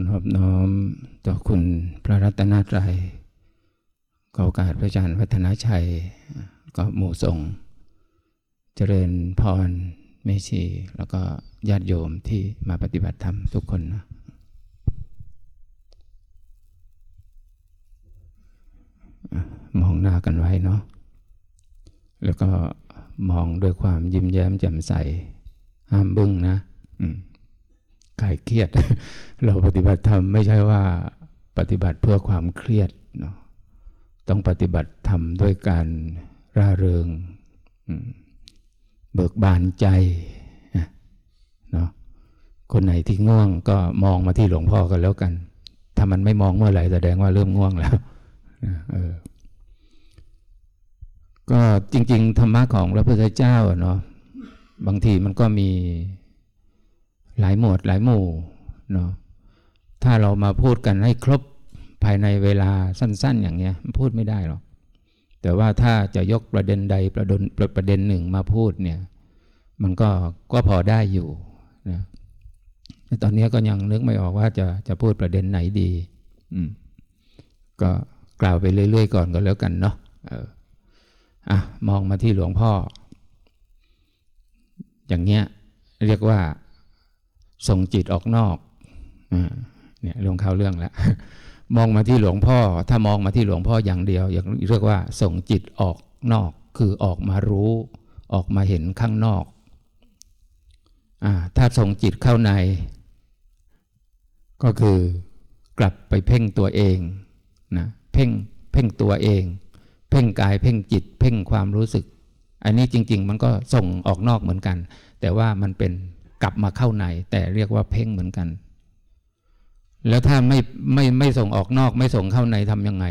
นอบน้อมต่อคุณพระรัตนตรัยขอโอกาสพระอาจารย์วัฒนาชัย ก็หมู่สงฆ์เจริญพรเมชี แล้วก็ญาติโยมที่มาปฏิบัติธรรมทุกคนนะมองหน้ากันไว้เนาะ แล้วก็มองด้วยความยิ้มแย้มแจ่มใส ห้ามบึ้งนะ คลายเครียด เราปฏิบัติธรรมไม่ใช่ว่าปฏิบัติเพื่อความเครียดเนาะต้องปฏิบัติธรรมด้วยการร่าเริงเบิกบานใจเนาะคนไหนที่ง่วงก็มองมาที่หลวงพ่อกันแล้วกัน ถ้ามันไม่มองเมื่อไหร่แสดงว่าเริ่มง่วงแล้วเออก็จริง ๆ ธรรมะของพระพุทธเจ้าเนาะบางทีมันก็มี หลายหมวดหลายหมู่เนาะถ้าเรามาพูดกันให้ครบภายในเวลาสั้น ๆ อย่างเงี้ยพูดไม่ได้หรอกแต่ว่าถ้าจะยกประเด็นใดประเด็นประเด็นหนึ่งมาพูดเนี่ยมันก็ก็พอได้อยู่นะตอนนี้ก็ยังนึกไม่ออกว่าจะจะพูดประเด็นไหนดีอืมก็กล่าวไปเรื่อย ๆ ก่อนก็แล้วกันเนาะเอออะมองมาที่หลวงพ่อ อย่างเงี้ย เรียกว่า ส่งจิตออกนอกอเนี่ยลงเข้าเรื่องแล้วมองมาที่หลวงพ่อ ถ้ามองมาที่หลวงพ่ออย่างเดียวอย่างเรียกว่า ส่งจิตออกนอก คือออกมารู้ ออกมาเห็นข้างนอกอถ้าส่งจิตเข้าใน ก็คือกลับไปเพ่งตัวเองนะเพ่งเพ่งตัวเอง เพ่งกายเพ่งจิต เพ่งความรู้สึก อันนี้จริง ๆ มันก็ส่งออกนอกเหมือนกัน แต่ว่ามันเป็น กลับมาเข้าใน แต่เรียกว่าเพ่งเหมือนกัน แล้วถ้าไม่ไม่ไม่ส่งออกนอก ไม่ส่งเข้าในทำยังไง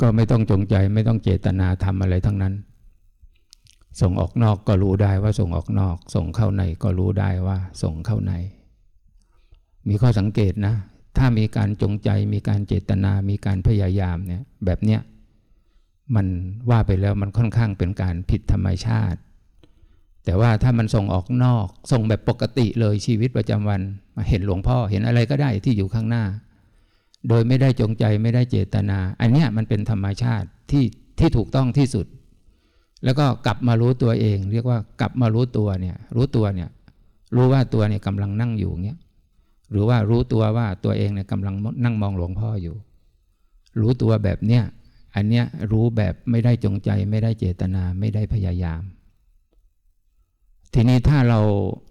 ก็ไม่ต้องจงใจไม่ต้องเจตนาทำอะไรทั้งนั้น ส่งออกนอกก็รู้ได้ว่าส่งออกนอก ส่งเข้าในก็รู้ได้ว่า ส่งเข้าใน มีข้อสังเกตนะ ถ้ามีการจงใจมีการเจตนา มีการพยายามเนี่ยแบบเนี้ยมันว่าไปแล้วมันค่อนข้างเป็นการผิดธรรมชาติ แต่ว่าถ้ามันส่งออกนอกส่งแบบปกติเลยชีวิตประจำวันมาเห็นหลวงพ่อเห็นอะไรก็ได้ที่อยู่ข้างหน้า โดยไม่ได้จงใจไม่ได้เจตนา อันนี้มันเป็นธรรมชาติที่ที่ถูกต้องที่สุด แล้วก็กลับมารู้ตัวเอง เรียกว่ากลับมารู้ตัวเนี่ยรู้ตัวเนี่ยรู้ว่าตัวเนี่ยกำลังนั่งอยู่เงี้ยหรือว่ารู้ตัวว่าตัวเองเนี่ยกำลังนั่งมองหลวงพ่ออยู่ รู้ตัวแบบเนี้ยอันเนี้ยรู้แบบไม่ได้จงใจไม่ได้เจตนาไม่ได้พยายาม ทีนี้ถ้าเรา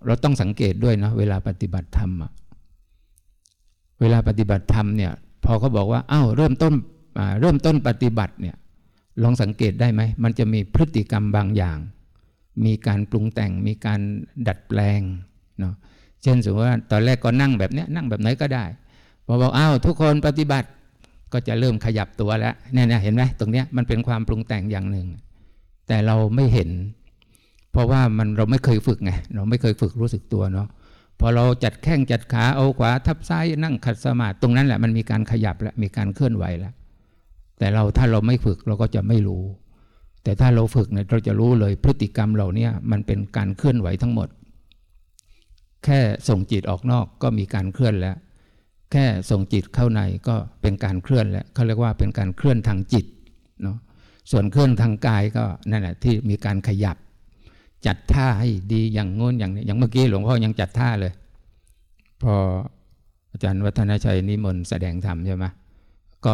เราต้องสังเกตด้วยนะเวลาปฏิบัติธรรมอะเวลาปฏิบัติธรรมเนี่ยพอเขาบอกว่าอ้าวเริ่มต้นเริ่มต้นปฏิบัติเนี่ยลองสังเกตได้ไหมมันจะมีพฤติกรรมบางอย่าง มีการปรุงแต่งมีการดัดแปลงเนาะเช่นสมมติว่าตอนแรกก็นั่งแบบเนี้ยนั่งแบบไหนก็ได้พอบอกอ้าวทุกคนปฏิบัติก็จะเริ่มขยับตัวแล้วเนี่ยเห็นไหมตรงเนี้ยมันเป็นความปรุงแต่งอย่างหนึ่ง แต่เราไม่เห็น เพราะว่ามันเราไม่เคยฝึกไงเราไม่เคยฝึกรู้สึกตัวเนาะพอเราจัดแข้งจัดขาเอาขวาทับซ้ายนั่งขัดสมาธิตรงนั้นแหละมันมีการขยับแล้วมีการเคลื่อนไหวแล้วแต่เราถ้าเราไม่ฝึกเราก็จะไม่รู้ แต่ถ้าเราฝึกเนี่ยเราจะรู้เลยพฤติกรรมเราเนี่ยมันเป็นการเคลื่อนไหวทั้งหมด แค่ส่งจิตออกนอกก็มีการเคลื่อนแล้ว แค่ส่งจิตเข้าในก็เป็นการเคลื่อนแล้วเขาเรียกว่าเป็นการเคลื่อนทางจิตเนาะส่วนเคลื่อนทางกายก็นั่นแหละที่มีการขยับ จัดท่าให้ดีอย่างงน้นอย่างนี้อย่างเมื่อกี้หลวงพ่อยังจัดท่าเลย พออาจารย์วัฒนชัยนิมนต์แสดงธรรมใช่ไหมก็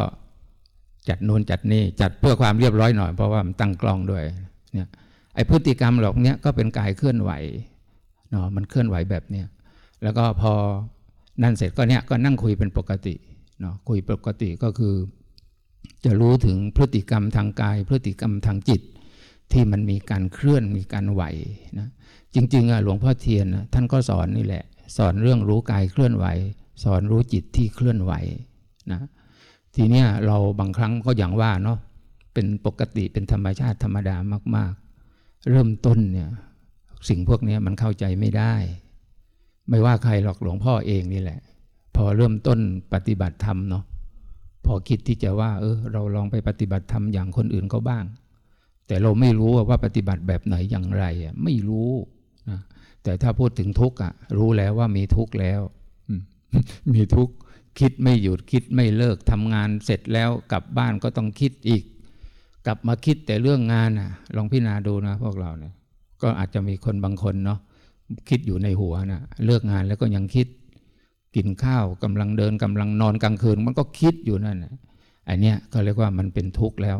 จัดโน้นจัดนี่จัดเพื่อความเรียบร้อยหน่อยเพราะว่ามันตั้งกล้องด้วยเนี่ยไอพฤติกรรมเหล่านี้ก็เป็นกายเคลื่อนไหวเนาะมันเคลื่อนไหวแบบเนี้ยแล้วก็พอนั่นเสร็จก็เนี่ยก็นั่งคุยเป็นปกติเนาะคุยปกติก็คือ จะรู้ถึงพฤติกรรมทางกาย พฤติกรรมทางจิต ที่มันมีการเคลื่อนมีการไหวนะจริงๆอะหลวงพ่อเทียนท่านก็สอนนี่แหละ สอนเรื่องรู้กายเคลื่อนไหว สอนรู้จิตที่เคลื่อนไหวนะทีเนี้ยเราบางครั้งก็อย่างว่าเนาะเป็นปกติเป็นธรรมชาติธรรมดามาก ๆ เริ่มต้นเนี่ยสิ่งพวกนี้มันเข้าใจไม่ได้ ไม่ว่าใครหรอกหลวงพ่อเองนี่แหละ พอเริ่มต้นปฏิบัติธรรมเนาะพอคิดที่จะว่า เออเราลองไปปฏิบัติธรรมอย่างคนอื่นเขาบ้าง แต่เราไม่รู้ว่าปฏิบัติแบบไหนอย่างไรอะไม่รู้นะแต่ถ้าพูดถึงทุกข์อะรู้แล้วว่ามีทุกข์แล้วมีทุกข์คิดไม่หยุดคิดไม่เลิกทำงานเสร็จแล้วกลับบ้านก็ต้องคิดอีก กลับมาคิดแต่เรื่องงานอะ ลองพิจารณาดูนะพวกเราเนี่ย ก็อาจจะมีคนบางคนเนาะคิดอยู่ในหัวนะเลิกงานแล้วก็ยังคิด กินข้าวกำลังเดินกำลังนอนกลางคืน มันก็คิดอยู่นั่นนะอันเนี้ยก็เรียกว่ามันเป็นทุกข์แล้ว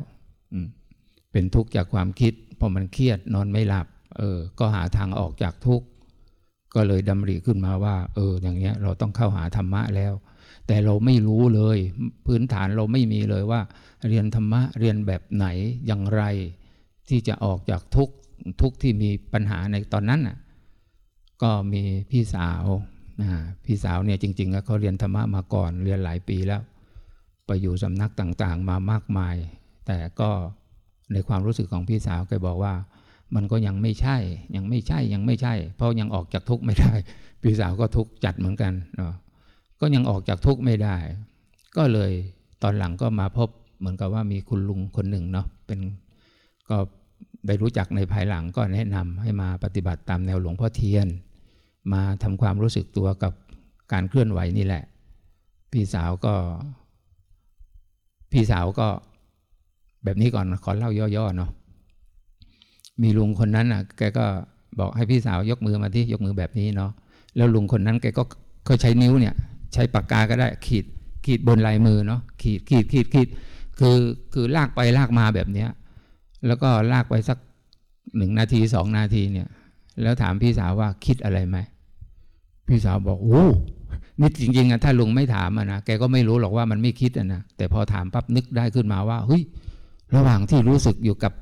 อืม เป็นทุกข์จากความคิดพอมันเครียดนอนไม่หลับ เออ ก็หาทางออกจากทุกข์ก็เลยดำริขึ้นมาว่า เออ อย่างเงี้ยเราต้องเข้าหาธรรมะแล้ว แต่เราไม่รู้เลย พื้นฐานเราไม่มีเลยว่า เรียนธรรมะเรียนแบบไหนอย่างไร ที่จะออกจากทุกข์ทุกข์ที่มีปัญหาในตอนนั้นน่ะก็มีพี่สาวนะพี่สาวเนี่ยจริงๆแล้วเขาเรียนธรรมะมาก่อนเรียนหลายปีแล้ว ไปอยู่สำนักต่างๆมามากมาย แต่ก็ ในความรู้สึกของพี่สาวแกบอกว่า มันก็ยังไม่ใช่ ยังไม่ใช่ยังไม่ใช่ เพราะยังออกจากทุกข์ไม่ได้ พี่สาวก็ทุกข์จัดเหมือนกันเนาะก็ยังออกจากทุกข์ไม่ได้ ก็เลยตอนหลังก็มาพบเหมือนกับว่ามีคุณลุงคนหนึ่งเนาะเป็นก็ได้รู้จักในภายหลังก็แนะนำให้มาปฏิบัติตามแนวหลวงพ่อเทียน มาทำความรู้สึกตัวกับการเคลื่อนไหวนี่แหละ พี่สาวก็ พี่สาวก็ แบบนี้ก่อนขอเล่าย่อๆเนาะมีลุงคนนั้นอะ แกก็บอกให้พี่สาวยกมือมาที่ยกมือแบบนี้เนาะแล้วลุงคนนั้นแกก็เขาใช้นิ้วเนี่ย ใช้ปากกาก็ได้ขีดขีดบนลายมือเนาะขีดขีดขีดขีดคือคือลากไปลากมาแบบเนี้ย แล้วก็ลากไปสักหนึ่งนาทีสองนาทีเนี่ย แล้วถามพี่สาวว่าคิดอะไรไหมพี่สาวบอกโอ้นี่จริงๆอะถ้าลุงไม่ถามอะนะแกก็ไม่รู้หรอกว่ามันไม่คิดอะนะแต่พอถามปั๊บนึกได้ขึ้นมาว่าเฮ้ย ระหว่างที่รู้สึกอยู่กับ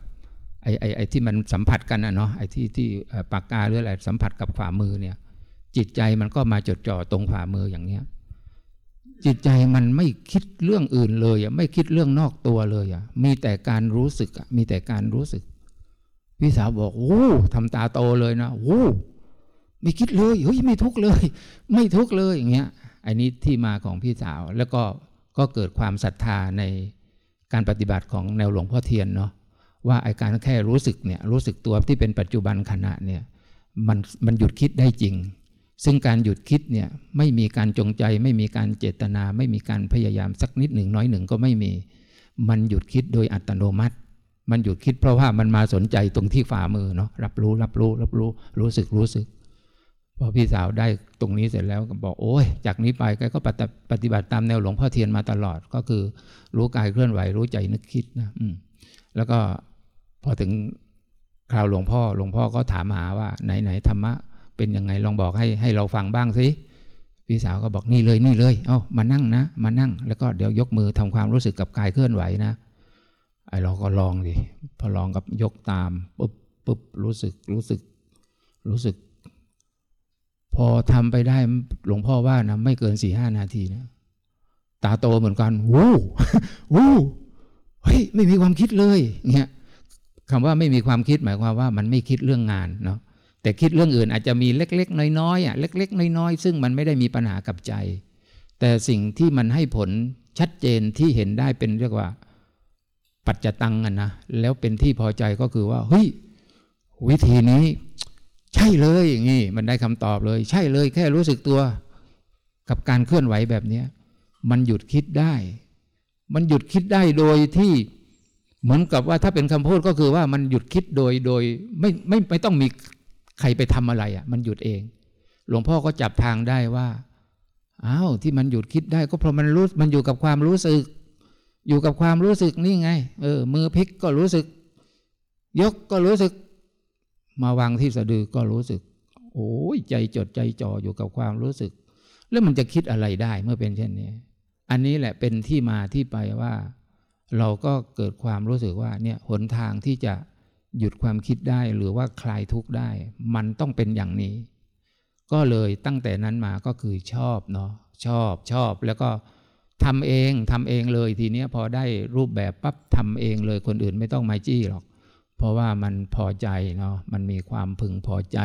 ไอ้ไอ้ไอ้ที่มันสัมผัสกันนะเนาะไอ้ที่ที่ปากกาหรืออะไรสัมผัสกับฝ่ามือเนี่ย จิตใจมันก็มาจดจ่อตรงฝ่ามืออย่างเนี้ยจิตใจมันไม่คิดเรื่องอื่นเลยอะไม่คิดเรื่องนอกตัวเลยอะมีแต่การรู้สึกอะมีแต่การรู้สึกพี่สาวบอกโอ้ทำตาโตเลยนะโอ้ไม่คิดเลยเฮ้ยไม่ทุกเลย ไม่ทุกเลยอย่างเงี้ยอันนี้ที่มาของพี่สาวแล้วก็ก็เกิดความศรัทธาใน การปฏิบัติของแนวหลวงพ่อเทียนเนาะว่าไอการแค่รู้สึกเนี่ยรู้สึกตัวที่เป็นปัจจุบันขณะเนี่ยมันมันหยุดคิดได้จริง ซึ่งการหยุดคิดเนี่ยไม่มีการจงใจ ไม่มีการเจตนา ไม่มีการพยายามสักนิดหนึ่งน้อยหนึ่งก็ไม่มี มันหยุดคิดโดยอัตโนมัติ มันหยุดคิดเพราะว่ามันมาสนใจตรงที่ฝ่ามือเนาะรับรู้รับรู้รับรู้รู้สึกรู้สึก อพี่สาวได้ตรงนี้เสร็จแล้วก็บอกโอ้ยจากนี้ไปก็ปฏิบัติตามแนวหลวงพ่อเทียนมาตลอด ก็คือรู้กายเคลื่อนไหวรู้ใจนึกคิดนะอืมแล้วก็พอถึงคราวหลวงพ่อหลวงพ่อก็ถามหาว่าไหนไหนธรรมะเป็นยังไงลองบอกให้ให้เราฟังบ้างสิพี่สาวก็บอกนี่เลยนี่เลย เอา้ามานั่งนะ มานั่ง แล้วก็เดี๋ยวยกมือทำความรู้สึกกับกายเคลื่อนไหวนะไอเราก็ลองดิพอลองกับยกตามปุ๊บปุ๊บรู้สึกรู้สึก รู้สึก พอทำไปได้หลวงพ่อว่านะไม่เกินสี่ห้านาทีนะตาโตเหมือนกันวู้วู้เฮ้ยไม่มีความคิดเลยเงี้ยคำว่าไม่มีความคิดหมายความว่ามันไม่คิดเรื่องงานเนาะแต่คิดเรื่องอื่นอาจจะมีเล็ก ๆ น้อยๆอะเล็ก ๆ น้อยๆซึ่งมันไม่ได้มีปัญหากับใจ แต่สิ่งที่มันให้ผลชัดเจนที่เห็นได้เป็นเรียกว่า ปัจจตังกันนะแล้วเป็นที่พอใจก็คือว่าเฮ้ยวิธีนี้ ใช่เลยอย่างนี้มันได้คำตอบเลย ใช่เลย แค่รู้สึกตัว กับการเคลื่อนไหวแบบเนี้ยมันหยุดคิดได้ มันหยุดคิดได้โดยที่เหมือนกับว่าถ้าเป็นคำพูดก็คือว่ามันหยุดคิดโดยโดยไม่ไม่ไม่ต้องมีใครไปทำอะไรอะ่ะ มันหยุดเอง หลวงพ่อก็จับทางได้ว่าอ้าวที่มันหยุดคิดได้ก็เพราะมันรู้มันอยู่กับความรู้สึก อยู่กับความรู้สึกนี่ไง เออ มือพลิกก็รู้สึก ยกก็รู้สึก มาวางที่สะดือก็รู้สึก โอ้ยใจจดใจจ่ออยู่กับความรู้สึก แล้วมันจะคิดอะไรได้เมื่อเป็นเช่นนี้ อันนี้แหละเป็นที่มาที่ไปว่า เราก็เกิดความรู้สึกว่าเนี่ยหนทางที่จะหยุดความคิดได้หรือว่าคลายทุกข์ได้ มันต้องเป็นอย่างนี้ ก็เลยตั้งแต่นั้นมาก็คือชอบเนาะชอบชอบแล้วก็ทำเองทำเองเลยทีนี้พอได้รูปแบบปั๊บทำเองเลยคนอื่นไม่ต้องมาจี้หรอก ราะว่ามันพอใจเนาะมันมีความพึงพอใจ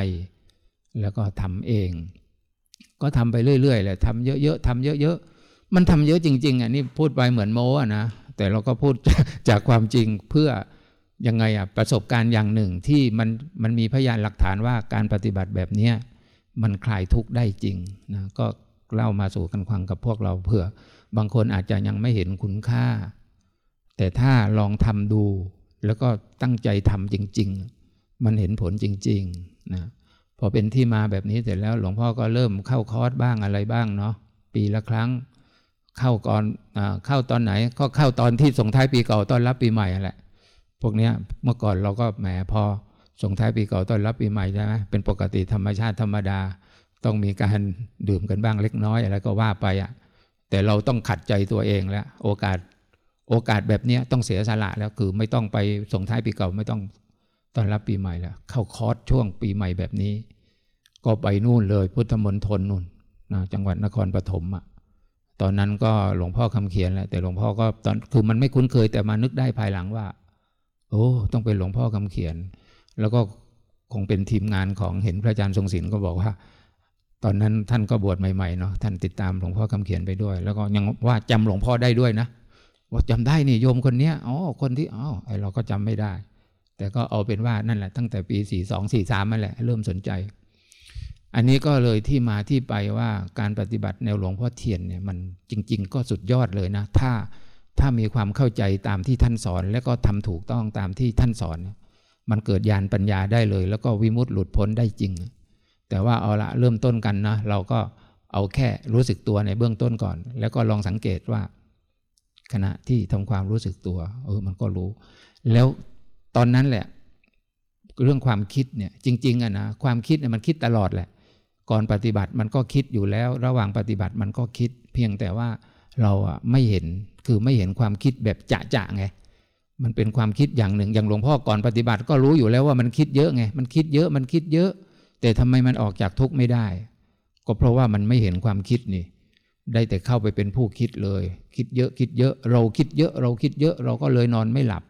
แล้วก็ทำเอง ก็ทำไปเรื่อยๆแหละทำเยอะๆทำเยอะๆมันทำเยอะจริง ๆอะนี่พูดไปเหมือนโม้อะนะแต่เราก็พูดจากความจริงเพื่อยังไงอะประสบการณ์อย่างหนึ่งที่มันมันมีพยานหลักฐานว่าการปฏิบัติแบบเนี้ยมันคลายทุกข์ได้จริงนะก็เล่ามาสู่กันฟังกับพวกเราเผื่อบางคนอาจจะยังไม่เห็นคุณค่า แต่ถ้าลองทำดู แล้วก็ตั้งใจทำจริง ๆ มันเห็นผลจริงๆนะพอเป็นที่มาแบบนี้เสร็จแล้วหลวงพ่อก็เริ่มเข้าคอร์สบ้างอะไรบ้างเนาะปีละครั้ง เข้าก่อนอเข้าตอนไหน ก็เข้าตอนที่ส่งท้ายปีเก่าต้อนรับปีใหม่แหละ พวกเนี้ยเมื่อก่อนเราก็แหมพอส่งท้ายปีเก่าต้อนรับปีใหม่ใช่ไหมเป็นปกติธรรมชาติธรรมดา ต้องมีการดื่มกันบ้างเล็กน้อยอะไรก็ว่าไปอะ่ะแต่เราต้องขัดใจตัวเองแล้ว โอกาส โอกาสแบบนี้ต้องเสียสละแล้วคือไม่ต้องไปส่งท้ายปีเก่าไม่ต้องตอนรับปีใหม่แล้ว เข้าคอร์สช่วงปีใหม่แบบนี้ ก็ไปนู่นเลยพุทธมณฑลนู่นนะจังหวัดนครปฐมอะตอนนั้นก็หลวงพ่อคำเขียนแหละแต่หลวงพ่อก็ตอนคือมันไม่คุ้นเคยแต่มานึกได้ภายหลังว่า โอ้ต้องเป็นหลวงพ่อคำเขียน แล้วก็คงเป็นทีมงานของเห็นพระอาจารย์ทรงศิลป์ก็บอกว่า ตอนนั้นท่านก็บวชใหม่ๆเนาะท่านติดตามหลวงพ่อคำเขียนไปด้วย แล้วก็ยังว่าจำหลวงพ่อได้ด้วยนะ ว่าจำได้นี่โยมคนเนี้ยอ๋อคนที่อ๋อไอเราก็จำไม่ได้ แต่ก็เอาเป็นว่านั่นแหละตั้งแต่ปีสี่สองสี่สามนั่นแหละ เริ่มสนใจ อันนี้ก็เลยที่มาที่ไปว่าการปฏิบัติแนวหลวงพ่อเทียนเนี่ยมันจริง ๆ ก็สุดยอดเลยนะ ถ้าถ้ามีความเข้าใจตามที่ท่านสอน แล้วก็ทำถูกต้องตามที่ท่านสอน มันเกิดญาณปัญญาได้เลย แล้วก็วิมุตติหลุดพ้นได้จริง แต่ว่าเอาละเริ่มต้นกันนะเราก็เอาแค่รู้สึกตัวในเบื้องต้นก่อน แล้วก็ลองสังเกตว่า ขณะที่ทำความรู้สึกตัว เออมันก็รู้ แล้วตอนนั้นแหละ เรื่องความคิดเนี่ย จริง ๆอะนะความคิดเนี่ยมันคิดตลอดแหละ ก่อนปฏิบัติมันก็คิดอยู่แล้ว ระหว่างปฏิบัติมันก็คิด เพียงแต่ว่าเราอะไม่เห็นคือไม่เห็นความคิดแบบจะจะไงมันเป็นความคิดอย่างหนึ่ง อย่างหลวงพ่อก่อนปฏิบัติก็รู้อยู่แล้วว่ามันคิดเยอะไง มันคิดเยอะมันคิดเยอะ แต่ทำไมมันออกจากทุกข์ไม่ได้ ก็เพราะว่ามันไม่เห็นความคิดนี่ ได้แต่เข้าไปเป็นผู้คิดเลย คิดเยอะคิดเยอะ เราคิดเยอะ เราคิดเยอะ เราก็เลยนอนไม่หลับ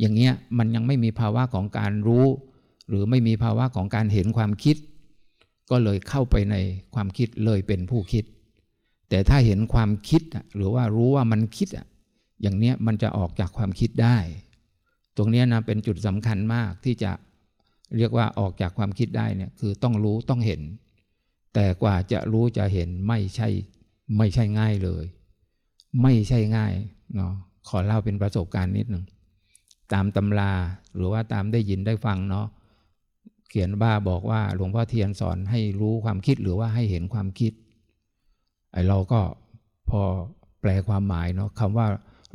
อย่างเงี้ยมันยังไม่มีภาวะของการรู้ หรือไม่มีภาวะของการเห็นความคิด ก็เลยเข้าไปในความคิดเลยเป็นผู้คิด แต่ถ้าเห็นความคิดหรือว่ารู้ว่ามันคิดอย่างเนี้ยมันจะออกจากความคิดได้ ตรงนี้นะเป็นจุดสำคัญมากที่จะเรียกว่าออกจากความคิดได้เนี่ยคือต้องรู้ต้องเห็น แต่กว่าจะรู้จะเห็นไม่ใช่ ไม่ใช่ง่ายเลย ไม่ใช่ง่ายเนาะขอเล่าเป็นประสบการณ์นิดหนึ่งตามตำราหรือว่าตามได้ยินได้ฟังเนาะเขียนบ้าบอกว่าหลวงพ่อเทียนสอนให้รู้ความคิดหรือว่าให้เห็นความคิดไอเราก็พอแปลความหมายเนาะคำว่า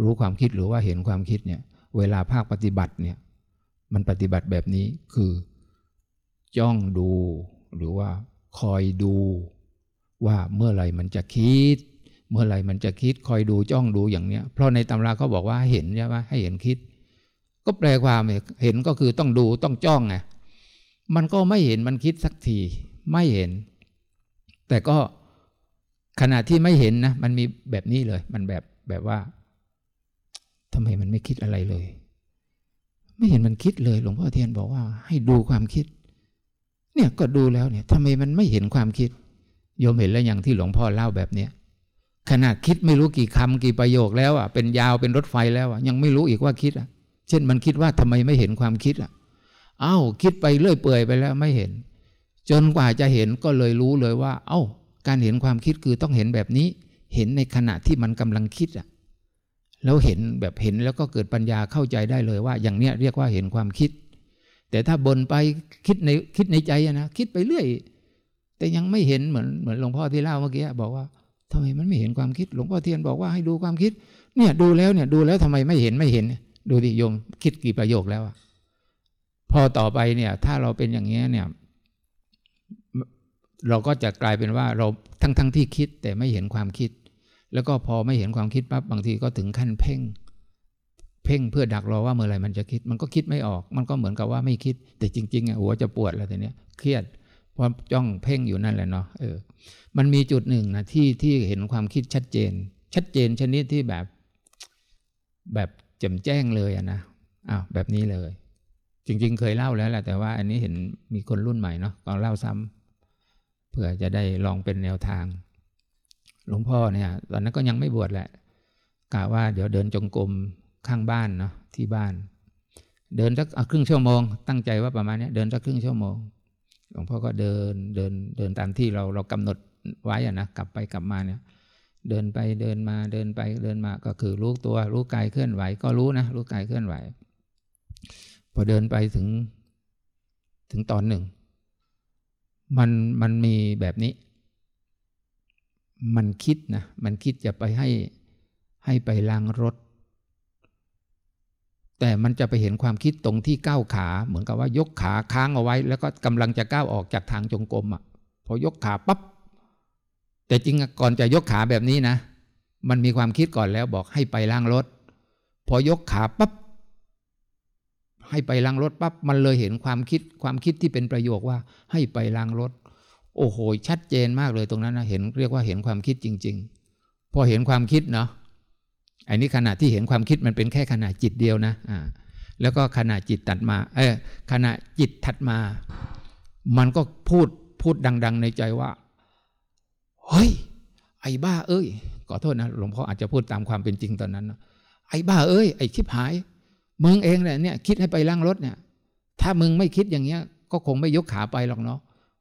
รู้ความคิดหรือว่าเห็นความคิดเนี่ย เวลาภาคปฏิบัติเนี่ย มันปฏิบัติแบบนี้คือ จ้องดูหรือว่าคอยดู ว่าเมื่อไรมันจะคิด เมื่อไรมันจะคิดคอยดูจ้องดูอย่างเนี้ย เพราะในตำราเขาบอกว่าเห็นใช่ไหมให้เห็นคิด ก็แปลความเห็นก็คือต้องดูต้องจ้องไงมันก็ไม่เห็นมันคิดสักทีไม่เห็น แต่ก็ขณะที่ไม่เห็นนะมันมีแบบนี้เลย มันแบบแบบว่าทำไมมันไม่คิดอะไรเลย ไม่เห็นมันคิดเลย หลวงพ่อเทียนบอกว่า ให้ดูความคิด เนี่ยก็ดูแล้วเนี่ยทำไมมันไม่เห็นความคิด โยมเห็นแล้วอย่างที่หลวงพ่อเล่าแบบเนี้ยขนาดคิดไม่รู้กี่คำกี่ประโยคแล้วอะเป็นยาวเป็นรถไฟแล้วอะยังไม่รู้อีกว่าคิดอะ เช่นมันคิดว่าทำไมไม่เห็นความคิดอะอ้าวคิดไปเรื่อยเปื่อยไปแล้วไม่เห็น จนกว่าจะเห็นก็เลยรู้เลยว่า เอ้า การเห็นความคิดคือต้องเห็นแบบนี้ เห็นในขณะที่มันกำลังคิดอะแล้วเห็นแบบเห็นแล้วก็เกิดปัญญาเข้าใจได้เลยว่า อย่างเนี้ยเรียกว่าเห็นความคิด แต่ถ้าบนไปคิดในคิดในใจนะคิดไปเรื่อย แต่ยังไม่เห็นเหมือนเหมือนหลวงพ่อที่เล่าเมื่อกี้บอกว่าทำไมมันไม่เห็นความคิด หลวงพ่อเทียนบอกว่าให้ดูความคิด เนี่ยดูแล้วเนี่ยดูแล้วทำไมไม่เห็นไม่เห็น ดูดิโยมคิดกี่ประโยคแล้วอะพอต่อไปเนี่ย ถ้าเราเป็นอย่างนี้เนี่ย เราก็จะกลายเป็นว่าเราทั้งทั้งที่คิดแต่ไม่เห็นความคิด แล้วก็พอไม่เห็นความคิดปั๊บบางทีก็ถึงขั้นเพ่ง เพ่งเพื่อดักรอว่าเมื่อไหร่มันจะคิด มันก็คิดไม่ออก มันก็เหมือนกับว่าไม่คิด แต่จริงๆอะหัวจะปวดแล้วแต่เนี้ยเครียด เพราะจ้องเพ่งอยู่นั่นแหละเนาะเออ มันมีจุดหนึ่งนะที่ที่เห็นความคิดชัดเจน ชัดเจนชนิดที่แบบ แบบแจ่มแจ้งเลยอะนะอ้าวแบบนี้เลย จริง ๆ เคยเล่าแล้วแหละแต่ว่า อันนี้เห็นมีคนรุ่นใหม่เนาะก็เล่าซ้ำเพื่อจะได้ลองเป็นแนวทาง หลวงพ่อเนี่ย ตอนนั้นก็ยังไม่บวชแหละกะว่าเดี๋ยวเดินจงกรมข้างบ้านเนาะที่บ้าน เดินสักครึ่งชั่วโมง ตั้งใจว่าประมาณนี้เดินสักครึ่งชั่วโมง หลวงพ่อก็เดินเดินเดินตามที่เราเรากำหนดไว้อะนะกลับไปกลับมาเนี่ยเดินไปเดินมาเดินไปเดินมาก็คือรู้ตัวรู้กายเคลื่อนไหว ก็รู้นะรู้กายเคลื่อนไหว พอเดินไปถึงถึงตอนหนึ่ง มันมันมีแบบนี้ มันคิดนะมันคิดจะไปให้ให้ไปล้างรถ แต่มันจะไปเห็นความคิดตรงที่ก้าวขาเหมือนกับว่ายกขาค้างเอาไว้ แล้วก็กำลังจะก้าวออกจากทางจงกรมอะพอยกขาปับ๊บแต่จริงก่อนจะยกขาแบบนี้นะ มันมีความคิดก่อนแล้วบอกให้ไปล้างรถ พอยกขาปับ๊บให้ไปล้างรถปั๊บมันเลยเห็นความคิดความคิดที่เป็นประโยคว่า ให้ไปล้างรถ โอ้โห ชัดเจนมากเลยตรงนั้นนะเห็นเรียกว่าเห็นความคิดจริง ๆ พอเห็นความคิดเนาะ อันนี้ขณะที่เห็นความคิดมันเป็นแค่ขณะจิตเดียวนะอ่าแล้วก็ขณะจิตตัดมา เออขณะจิตถัดมา มันก็พูดพูดดัง ๆ ในใจว่า เฮ้ย ไอ้บ้า เอ้ย ขอโทษนะหลวงพ่ออาจจะพูดตามความเป็นจริงตอนนั้นนะไอ้บ้าเอ้ย ไอ้ชิบหาย มึงเองแหละเนี่ย คิดให้ไปล้างรถเนี่ย ถ้ามึงไม่คิดอย่างเงี้ย ก็คงไม่ยกขาไปหรอกเนาะ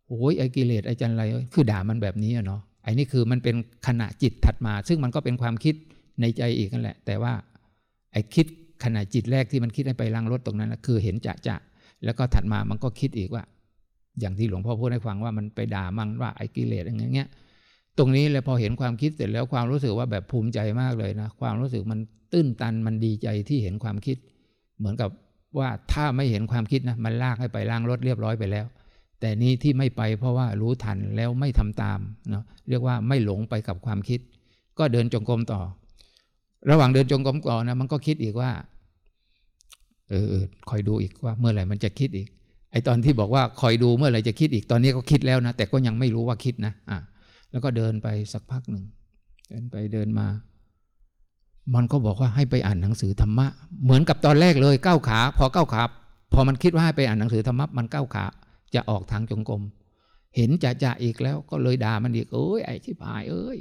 โอ้ยไอ้กิเลสไอ้จันไร คือด่ามันแบบนี้เนาะ ไอ้นี่คือมันเป็นขณะจิตถัดมา ซึ่งมันก็เป็นความคิด ในใจอีกนั่นแหละ แต่ว่าไอ้คิดขณะจิตแรกที่มันคิดให้ไปล้างรถตรงนั้นคือเห็นจะจะแล้วก็ถัดมามันก็คิดอีกว่า อย่างที่หลวงพ่อพูดให้ฟังว่ามันไปด่ามันว่าไอ้กิเลสอย่างเงี้ยตรงนี้เลยพอเห็นความคิดเสร็จแล้วความรู้สึกว่าแบบภูมิใจมากเลยนะความรู้สึกมันตื้นตันมันดีใจที่เห็นความคิด เหมือนกับว่าถ้าไม่เห็นความคิดนะมันลากให้ไปล้างรถเรียบร้อยไปแล้ว แต่นี้ที่ไม่ไปเพราะว่ารู้ทันแล้วไม่ทำตามเนาะเรียกว่าไม่หลงไปกับความคิด ก็เดินจงกรมต่อ ระหว่างเดินจงกรมก่อนนะมันก็คิดอีกว่า เออคอยดูอีกว่า เมื่อไหร่มันจะคิดอีก ไอตอนที่บอกว่าคอยดูเมื่อไหร่จะคิดอีกตอนนี้ก็คิดแล้วนะแต่ก็ยังไม่รู้ว่าคิดนะอะแล้วก็เดินไปสักพักหนึ่งเดินไปเดินมา มันก็บอกว่าให้ไปอ่านหนังสือธรรมะ เหมือนกับตอนแรกเลยก้าวขา พอก้าวขาพอมันคิดว่าให้ไปอ่านหนังสือธรรมะมันก้าวขาจะออกทางจงกรมเห็นจะจะอีกแล้วก็เลยด่ามันอีกเอ้ยไอ้ที่พายเอ้ย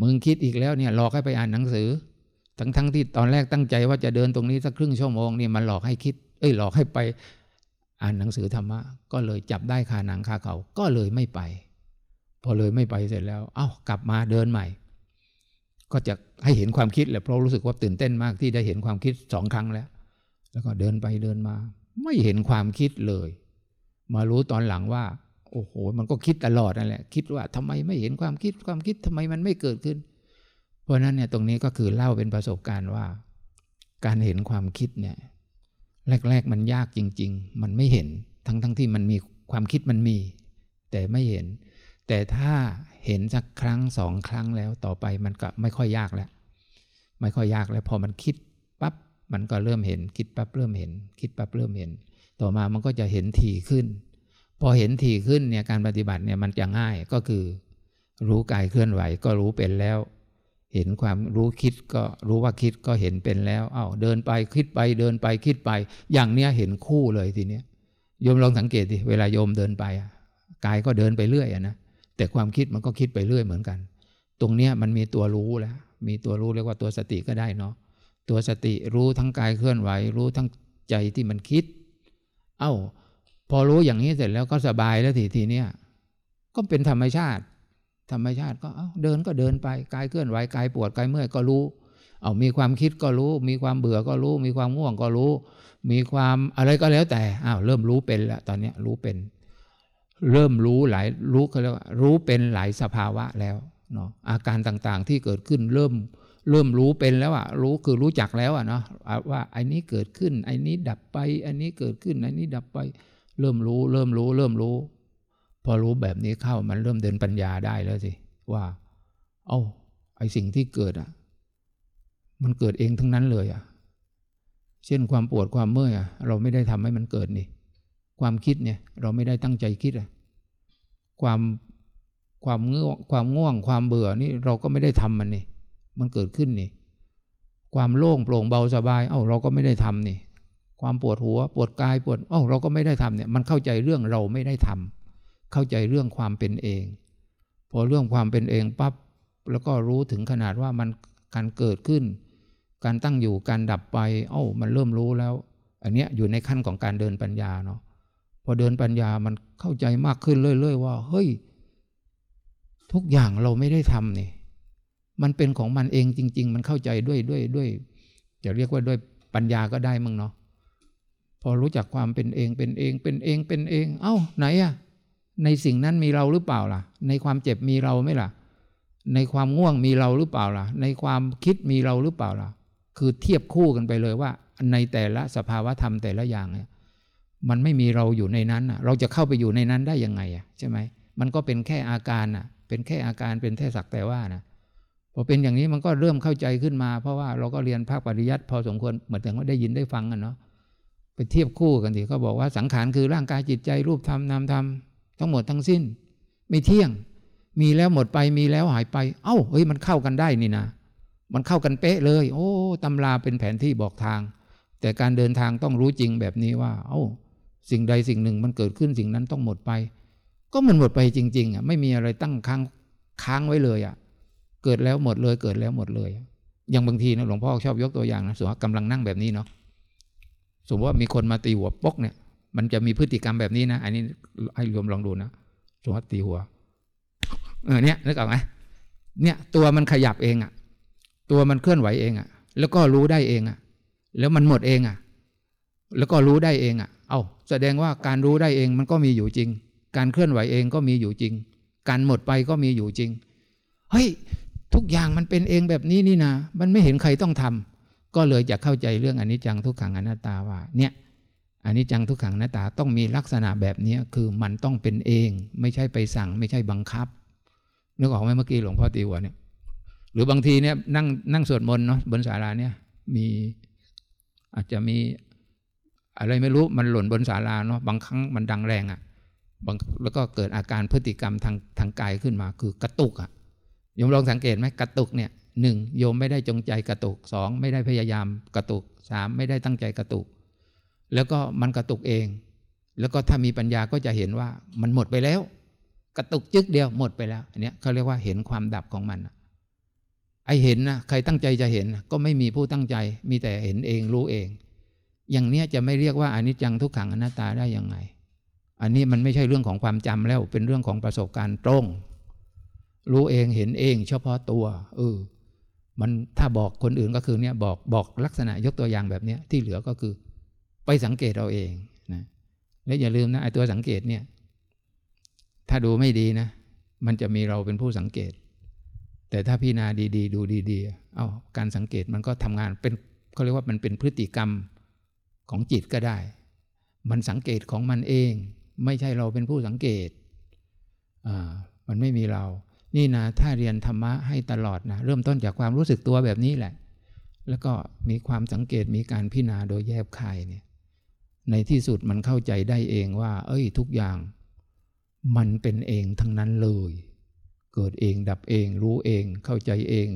มึงคิดอีกแล้วเนี่ยหลอกให้ไปอ่านหนังสือ ทั้งทั้งที่ตอนแรกตั้งใจว่าจะเดินตรงนี้สักครึ่งชั่วโมงนี่มันหลอกให้คิด เอ้ยหลอกให้ไปอ่านหนังสือธรรมะ ก็เลยจับได้คาหนังคาเขา ก็เลยไม่ไป พอเลยไม่ไปเสร็จแล้ว เอา้ากลับมาเดินใหม่ ก็จะให้เห็นความคิดแหละเพราะรู้สึกว่าตื่นเต้นมากที่ได้เห็นความคิดสองครั้งแล้ว แล้วก็เดินไปเดินมา ไม่เห็นความคิดเลย มารู้ตอนหลังว่า โอ้โห มันก็คิดตลอดนั่นแหละ คิดว่าทำไมไม่เห็นความคิดความคิดทำไมมันไม่เกิดขึ้น เพราะนั้นเนี่ยตรงนี้ก็คือเล่าเป็นประสบการณ์ว่า การเห็นความคิดเนี่ยแรก ๆ มันยากจริง ๆ มันไม่เห็นทั้งๆทที่มันมีความคิดมันมี แต่ไม่เห็น แต่ถ้าเห็นสักครั้งสองครั้งแล้วต่อไปมันก็ไม่ค่อยยากแล้ว ไม่ค่อยยากแล้ว พอมันคิดปั๊บมันก็เริ่มเห็น คิดปั๊บเริ่มเห็น คิดปั๊บเริ่มเห็น ต่อมามันก็จะเห็นถี่ขึ้น พอเห็นถี่ขึ้นเนี่ยการปฏิบัติเนี่ยมันจะง่ายก็คือ รู้กายเคลื่อนไหวก็รู้เป็นแล้ว เห็นความรู้คิดก็รู้ว่าคิดก็เห็นเป็นแล้วเอา้าเดินไปคิดไปเดินไปคิดไป อย่างเนี้ยเห็นคู่เลยทีเนี้ยโยมลองสังเกตดิเวลาโยมเดินไปกายก็เดินไปเรื่อยนะแต่ความคิดมันก็คิดไปเรื่อยเหมือนกัน ตรงเนี้ยมันมีตัวรู้แล้ว มีตัวรู้เรียกว่าตัวสติก็ได้เนาะตัวสติรู้ทั้งกายเคลื่อนไหว รู้ทั้งใจที่มันคิด เอา้า พอรู้อย่างนี้เสร็จแล้วก็สบายแล้วทีทีเนี้ยก็เป็นธรรมชาติ ธรรมชาติก็เเดินก็เดินไปกายเคลื่อนไหวกายปวดกายเมื่อยก็รู้ เอามีความคิดก็รู้ มีความเบื่อก็รู้ มีความง่วงก็รู้ มีความอะไรก็แล้วแต่อ้าวเริ่มรู้เป็นแล้วตอนนี้รู้เป็น เริ่มรู้หลายรู้เขาเรียกว่ารู้เป็นหลายสภาวะแล้วเนาะอาการต่างๆที่เกิดขึ้นเริ่มเริ่มรู้เป็นแล้วอะรู้คือรู้จักแล้วอะเนาะว่าไอ้นี้เกิดขึ้นไอ้นี้ดับไปอันนี้เกิดขึ้นไอ้นี้ดับไป เริ่มรู้ เริ่มรู้ เริ่มรู้ พอรู้แบบนี้เข้ามันเริ่มเดินปัญญาได้แล้วสิว่า เอา้าไอสิ่งที่เกิดอะมันเกิดเองทั้งนั้นเลยอะเช่นความปวดความเมื่อยอะเราไม่ได้ทำให้มันเกิดนี่ ความคิดเนี่ย เราไม่ได้ตั้งใจคิดอะความความง่วงความง่วง ความเบื่อนี่เราก็ไม่ได้ทำมันนี่ มันเกิดขึ้นนี่ ความโล่งโปร่งเบาสบาย เอ้าเราก็ไม่ได้ทำนี่ ความปวดหัว ปวดกายปวดอ้าเราก็ไม่ได้ทำเนี่ยมันเข้าใจเรื่องเราไม่ได้ทำเข้าใจเรื่องความเป็นเอง พอเรื่องความเป็นเองปั๊บแล้วก็รู้ถึงขนาดว่ามันการเกิดขึ้น การตั้งอยู่การดับไปเอ้ามันเริ่มรู้แล้ว อันเนี้ยอยู่ในขั้นของการเดินปัญญาเนาะพอเดินปัญญามันเข้าใจมากขึ้นเรื่อยๆว่าเฮ้ยทุกอย่างเราไม่ได้ทำนี่มันเป็นของมันเองจริง ๆ มันเข้าใจด้วยด้วยด้วย จะเรียกว่าด้วยปัญญาก็ได้มั้งเนาะ อรู้จักความเป็นเองเป็นเองเป็นเองเป็นเอง เอ้าไหนอะในสิ่งนั้นมีเราหรือเปล่าล่ะ ในความเจ็บมีเราไหมล่ะ ในความง่วงมีเราหรือเปล่าล่ะ ในความคิดมีเราหรือเปล่าล่ะ คือเทียบคู่กันไปเลยว่า ในแต่ละสภาวะธรรมแต่ละอย่างเนี่ยมันไม่มีเราอยู่ในนั้นเราจะเข้าไปอยู่ในนั้นได้ยังไงอะใช่ไหมมันก็เป็นแค่อาการอะ เป็นแค่อาการเป็นแค่สักแต่ว่านะพอเป็นอย่างนี้มันก็เริ่มเข้าใจขึ้นมา เพราะว่าเราก็เรียนภาคปริยัติพอสมควรเหมือนถึงว่าได้ยินได้ฟังกันเนาะ ไปเทียบคู่กันทีเขาบอกว่าสังขารคือร่างกายจิตใจรูปธรรมนามธรรมทั้งหมดทั้งสิ้น ไม่เที่ยง มีแล้วหมดไปมีแล้วหายไป เอ้าเฮ้ยมันเข้ากันได้นี่นะมันเข้ากันเป๊ะเลย โอ้ตำราเป็นแผนที่บอกทาง แต่การเดินทางต้องรู้จริงแบบนี้ว่า เอ้า สิ่งใดสิ่งหนึ่งมันเกิดขึ้นสิ่งนั้นต้องหมดไป ก็มันหมดไปจริง ๆอะไม่มีอะไรตั้งค้างค้างไว้เลยอะ เกิดแล้วหมดเลยเกิดแล้วหมดเลย อย่างบางทีนะหลวงพ่อชอบยกตัวอย่างนะสมมติกำลังนั่งแบบนี้เนาะ สมมติว่ามีคนมาตีหัวปกเนี่ย มันจะมีพฤติกรรมแบบนี้นะ อันนี้ให้โยมลองดูนะสมมติตีหัว เออเนี่ยนึกออกไหมเนี่ยตัวมันขยับเองอะ่ะ ตัวมันเคลื่อนไหวเองอะ่ะ แล้วก็รู้ได้เองอะ่ะ แล้วมันหมดเองอะ่ะ แล้วก็รู้ได้เองอะ่ะ เอา้าแสดงว่าการรู้ได้เองมันก็มีอยู่จริง การเคลื่อนไหวเองก็มีอยู่จริง การหมดไปก็มีอยู่จริง เฮ้ย ทุกอย่างมันเป็นเองแบบนี้นี่นะ มันไม่เห็นใครต้องทำ ก็เลยจะเข้าใจเรื่องอนิจจังทุกขังอนัตตาว่าเนี่ยอนิจจังทุกขังอนัตตาต้องมีลักษณะแบบนี้คือมันต้องเป็นเอง ไม่ใช่ไปสั่ง ไม่ใช่บังคับนึกออกไหมเมื่อกี้หลวงพ่อตีหัวเนี่ย หรือบางทีเนี่ยนั่งนั่งสวดมนต์เนาะบนศาลาเนี่ย มีอาจจะมีอะไรไม่รู้มันหล่นบนศาลาเนาะบางครั้งมันดังแรงอะ่ะบางแล้วก็เกิดอาการพฤติกรรมทางทางกายขึ้นมา คือกระตุกอะ่ะยมลองสังเกตไหมกระตุกเนี่ย หนึ่งโยมไม่ได้จงใจกระตุกสองไม่ได้พยายามกระตุกสามไม่ได้ตั้งใจกระตุก แล้วก็มันกระตุกเอง แล้วก็ถ้ามีปัญญาก็จะเห็นว่ามันหมดไปแล้ว กระตุกจึกเดียวหมดไปแล้วอันนี้เขาเรียกว่าเห็นความดับของมันไอเห็นนะใครตั้งใจจะเห็นก็ไม่มีผู้ตั้งใจ มีแต่เห็นเองรู้เอง อย่างเนี้ยจะไม่เรียกว่าอนิจจังทุกขังอนัตตาได้ยังไง อันนี้มันไม่ใช่เรื่องของความจำแล้วเป็นเรื่องของประสบการณ์ตรง รู้เองเห็นเอง เฉพาะตัวเออ มันถ้าบอกคนอื่นก็คือเนี่ยบอกบอกลักษณะยกตัวอย่างแบบเนี้ยที่เหลือก็คือ ไปสังเกตเราเองนะและอย่าลืมนะไอ้ตัวสังเกตเนี่ย ถ้าดูไม่ดีนะ มันจะมีเราเป็นผู้สังเกต แต่ถ้าพี่นาดีๆ ดูดีๆเอา้าการสังเกตมันก็ทำงานเป็นเขาเรียกว่ามันเป็นพฤติกรรมของจิตก็ได้ มันสังเกตของมันเอง ไม่ใช่เราเป็นผู้สังเกตอ่ามันไม่มีเรา นี่นะถ้าเรียนธรรมะให้ตลอดนะเริ่มต้นจากความรู้สึกตัวแบบนี้แหละ แล้วก็มีความสังเกตมีการพิจารณาโดยแยบคายเนี่ยในที่สุดมันเข้าใจได้เองว่า เอ้ย ทุกอย่าง มันเป็นเองทั้งนั้นเลย เกิดเองดับเอง รู้เองเข้าใจเอง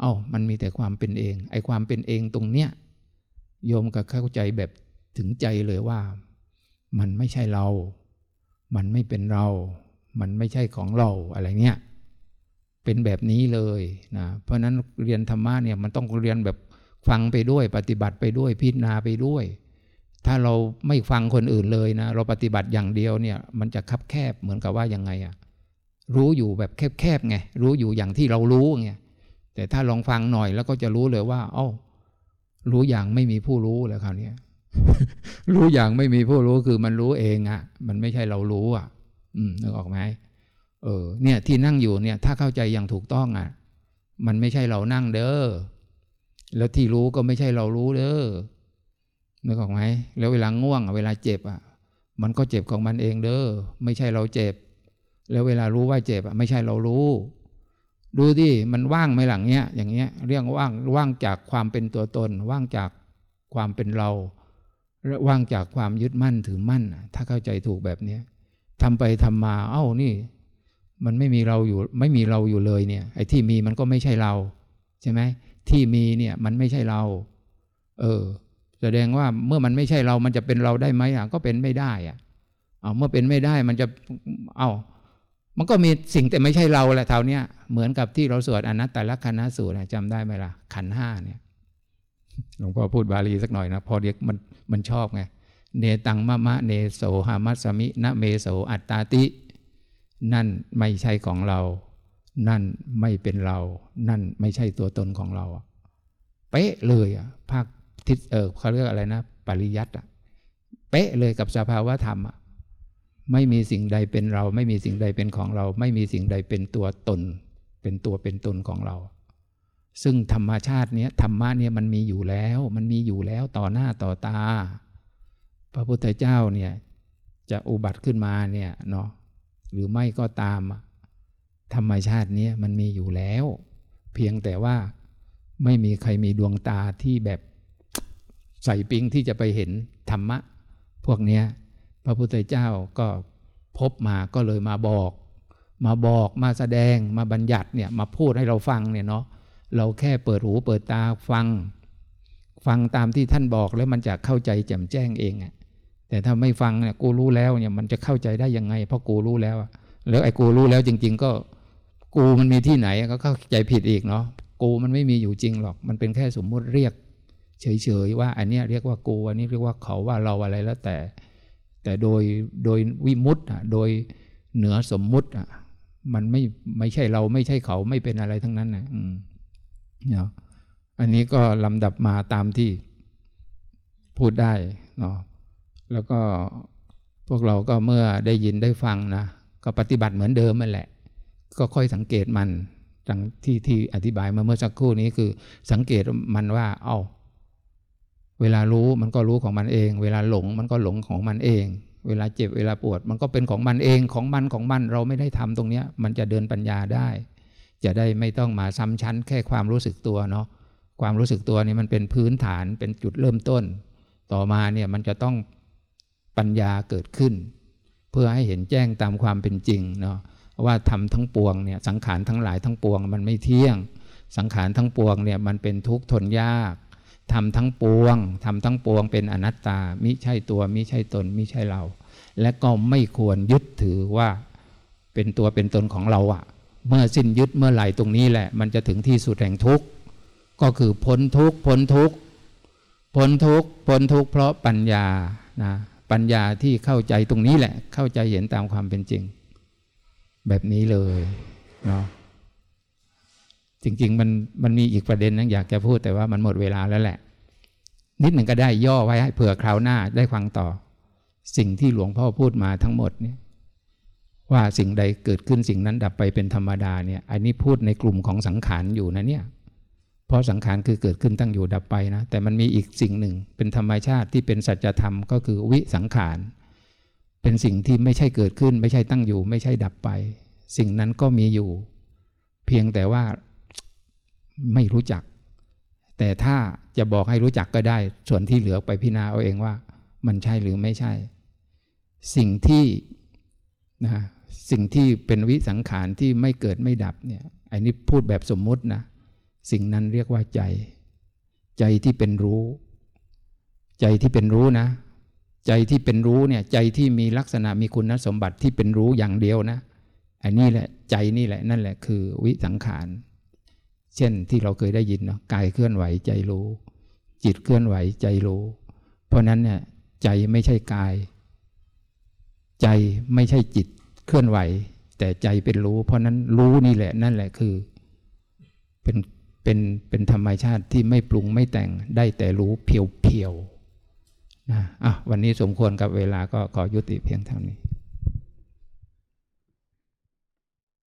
เอา้ามันมีแต่ความเป็นเอง ไอ้ความเป็นเองตรงเนี้ยโยมก็เข้าใจแบบถึงใจเลยว่า มันไม่ใช่เรา มันไม่เป็นเรา มันไม่ใช่ของเราอะไรเนี้ย เป็นแบบนี้เลยนะเพราะนั้นเรียนธรรมะเนี่ยมันต้องเรียนแบบฟังไปด้วย ปฏิบัติไปด้วยพิจารณาไปด้วย ถ้าเราไม่ฟังคนอื่นเลยนะเราปฏิบัติอย่างเดียวเนี่ย มันจะคับแคบเหมือนกับว่ายังไงอะรู้อยู่แบบแคบๆไงรู้อยู่อย่างที่เรารู้ไงแต่ถ้าลองฟังหน่อยแล้วก็จะรู้เลยว่าเอ้ารู้อย่างไม่มีผู้รู้แล้วคราวนี้รู้อย่างไม่มีผู้รู้คือมันรู้เองอะ่ะ มันไม่ใช่เรารู้อะ อืมนึกออกไหม เออเนี่ยที่นั่งอยู่เนี่ยถ้าเข้าใจอย่างถูกต้องอะ มันไม่ใช่เรานั่งเด้อแล้วที่รู้ก็ไม่ใช่เรารู้เด้อนึกออกไหมแล้วเวลาง่วงเวลาเจ็บอะ มันก็เจ็บของมันเองเด้อไม่ใช่เราเจ็บ แล้วเวลารู้ว่าเจ็บอะไม่ใช่เรารู้ ดูดิมันว่างไหมหลังเนี้ยอย่างเงี้ยเรื่องว่างว่างจากความเป็นตัวตน ว่างจากความเป็นเราว่างจากความยึดมั่นถือมั่น ถ้าเข้าใจถูกแบบเนี้ยทำไปทำมา เอ้านี่ มันไม่มีเราอยู่ไม่มีเราอยู่เลยเนี่ยไอ้ที่มีมันก็ไม่ใช่เราใช่ไหมที่มีเนี่ยมันไม่ใช่เรา เออ แสดงว่าเมื่อมันไม่ใช่เรามันจะเป็นเราได้ไหมอะก็เป็นไม่ได้อะเอาเมื่อเป็นไม่ได้มันจะเอามันก็มีสิ่งแต่ไม่ใช่เราแหละเท่านี้เหมือนกับที่เราสวดอนัตตลักษณะสูตรจำได้ไหมล่ะขันห้าเนี่ยหลวงพ่อพูดบาลีสักหน่อยนะพอเด็กมันมันชอบไงเนตังมะมะเนโสหามัสมินะเมโสอัตตาติ นั่นไม่ใช่ของเรา นั่นไม่เป็นเรา นั่นไม่ใช่ตัวตนของเราเป๊ะเลยอะภาคทิศเออเขาเรียกอะไรนะ ปริยัติอะเป๊ะเลยกับสภาวะธรรมอะไม่มีสิ่งใดเป็นเรา ไม่มีสิ่งใดเป็นของเรา ไม่มีสิ่งใดเป็นตัวตน เป็นตัวเป็นตนของเรา ซึ่งธรรมชาติเนี้ยธรรมะเนี่ยมันมีอยู่แล้ว มันมีอยู่แล้วต่อหน้าต่อตา พระพุทธเจ้าเนี่ยจะอุบัติขึ้นมาเนี่ยเนาะ หรือไม่ก็ตาม ธรรมชาตินี้มันมีอยู่แล้ว เพียงแต่ว่าไม่มีใครมีดวงตาที่แบบใส่ปิงที่จะไปเห็นธรรมะ พวกเนี้ยพระพุทธเจ้าก็พบมาก็เลยมาบอก มาบอกมาแสดงมาบัญญัติเนี่ยมาพูดให้เราฟังเนี่ยเนาะเราแค่เปิดหูเปิดตาฟัง ฟังตามที่ท่านบอกแล้วมันจะเข้าใจแจ่มแจ้งเองอะ แต่ถ้าไม่ฟังเนี่ยกูรู้แล้วเนี่ยมันจะเข้าใจได้ยังไง เพราะกูรู้แล้วแล้วไอ้กูรู้แล้วจริง ๆ ก็กูมันมีที่ไหนก็เข้าใจผิดอีกเนาะกูมันไม่มีอยู่จริงหรอก มันเป็นแค่สมมุติเรียก เฉยๆว่า อันนี้เรียกว่ากูอันนี้เรียกว่าเขาว่าเราอะไรแล้วแต่ แต่โดยโดยวิมุตต์อะโดยเหนือสมมุติอะมันไม่ไม่ใช่เราไม่ใช่เขาไม่เป็นอะไรทั้งนั้นนะอืมเนาะอันนี้ก็ลำดับมาตามที่พูดได้เนาะ แล้วก็พวกเราก็เมื่อได้ยินได้ฟังนะก็ปฏิบัติเหมือนเดิมนั่นแหละ ก็ค่อยสังเกตมันดังที่ที่อธิบายมาเมื่อสักครู่นี้คือสังเกตมันว่า เอา้าเวลารู้มันก็รู้ของมันเอง เวลาหลงมันก็หลงของมันเอง เวลาเจ็บเวลาปวด มันก็เป็นของมันเองของมันของมันเราไม่ได้ทำตรงเนี้ย มันจะเดินปัญญาได้ จะได้ไม่ต้องมาซ้ำชั้น แค่ความรู้สึกตัวเนาะความรู้สึกตัวนี่มันเป็นพื้นฐานเป็นจุดเริ่มต้น ต่อมาเนี่ยมันจะต้อง ปัญญาเกิดขึ้น เพื่อให้เห็นแจ้งตามความเป็นจริงเนาะว่าทำทั้งปวงเนี่ยสังขารทั้งหลายทั้งปวงมันไม่เที่ยง สังขารทั้งปวงเนี่ยมันเป็นทุกข์ทนยากทำทั้งปวงทำทั้งปวงเป็นอนัตตามิใช่ตัวมิใช่ตนมิใช่เรา และก็ไม่ควรยึดถือว่าเป็นตัวเป็นตนของเราอะเมื่อสิ้นยึดเมื่อไหร่ตรงนี้แหละ มันจะถึงที่สุดแห่งทุกข์ก็คือพ้นทุกข์พ้นทุกข์พ้นทุกข์พ้นทุกข์เพราะปัญญานะ ปัญญาที่เข้าใจตรงนี้แหละ เข้าใจเห็นตามความเป็นจริง แบบนี้เลยเนาะจริง ๆ มันมันมีอีกประเด็นนึงอยากจะพูดแต่ว่ามันหมดเวลาแล้วแหละ นิดหนึ่งก็ได้ย่อไว้ให้เผื่อคราวหน้าได้ฟังต่อ สิ่งที่หลวงพ่อพูดมาทั้งหมดเนี่ยว่าสิ่งใดเกิดขึ้นสิ่งนั้นดับไปเป็นธรรมดาเนี่ย อันนี้พูดในกลุ่มของสังขารอยู่นะเนี่ย เพราะสังขารคือเกิดขึ้นตั้งอยู่ดับไปนะแต่มันมีอีกสิ่งหนึ่ง เป็นธรรมชาติที่เป็นสัจธรรมก็คือวิสังขารเป็นสิ่งที่ไม่ใช่เกิดขึ้น ไม่ใช่ตั้งอยู่ ไม่ใช่ดับไป สิ่งนั้นก็มีอยู่ เพียงแต่ว่าไม่รู้จัก แต่ถ้าจะบอกให้รู้จักก็ได้ ส่วนที่เหลือไปพิจารณาเอาเองว่า มันใช่หรือไม่ใช่ สิ่งที่นะสิ่งที่เป็นวิสังขารที่ไม่เกิดไม่ดับเนี่ยอันนี้พูดแบบสมมุตินะ สิ่งนั้นเรียกว่าใจ ใจที่เป็นรู้ ใจที่เป็นรู้นะ ใจที่เป็นรู้เนี่ยใจที่มีลักษณะมีคุณสมบัติที่เป็นรู้อย่างเดียวนะอันนี้แหละใจนี่แหละนั่นแหละคือวิสังขารเช่นที่เราเคยได้ยินเนาะกายเคลื่อนไหวใจรู้ จิตเคลื่อนไหวใจรู้ เพราะนั้นเนี่ยใจไม่ใช่กาย ใจไม่ใช่จิตเคลื่อนไหว แต่ใจเป็นรู้ เพราะนั้นรู้นี่แหละนั่นแหละคือ เป็น เป็นเป็นธรรมชาติที่ไม่ปรุงไม่แต่งได้แต่รู้เพียวๆนะอะวันนี้สมควรกับเวลาก็ขอยุติเพียงเท่านี้